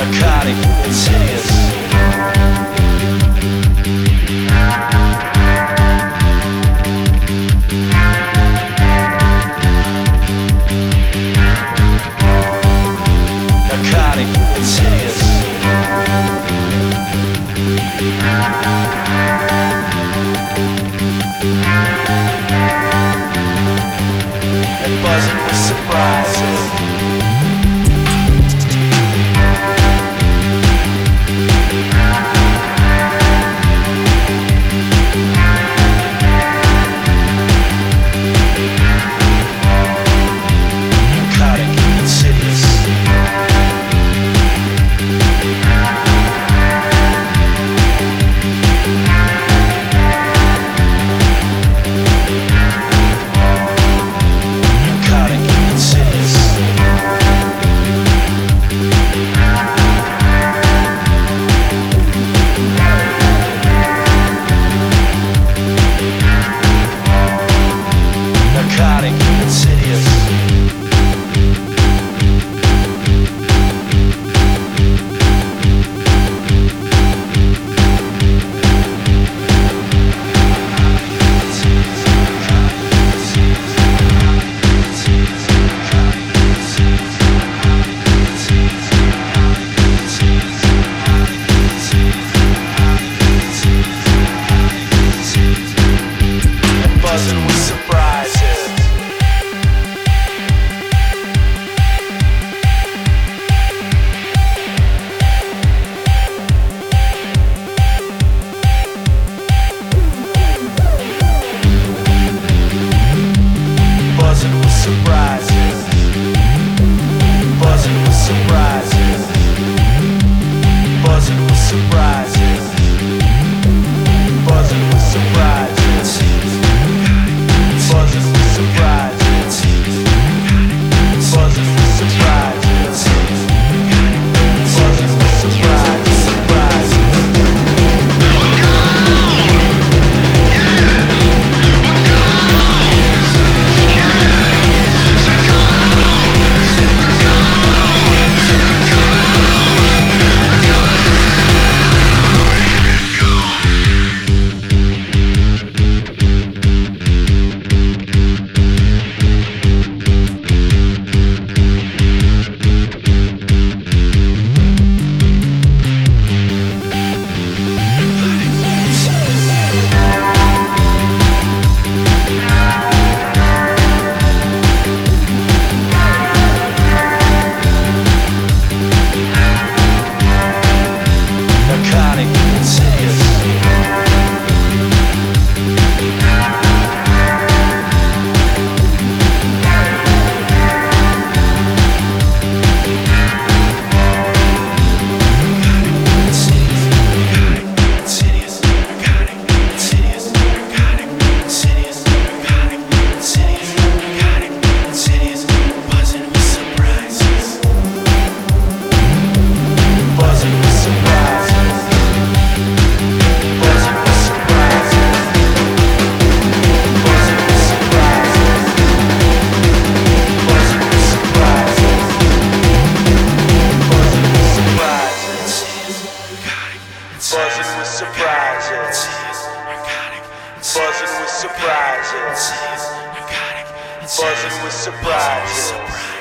Narcotic. classes. surprises. Buzzing with surprises.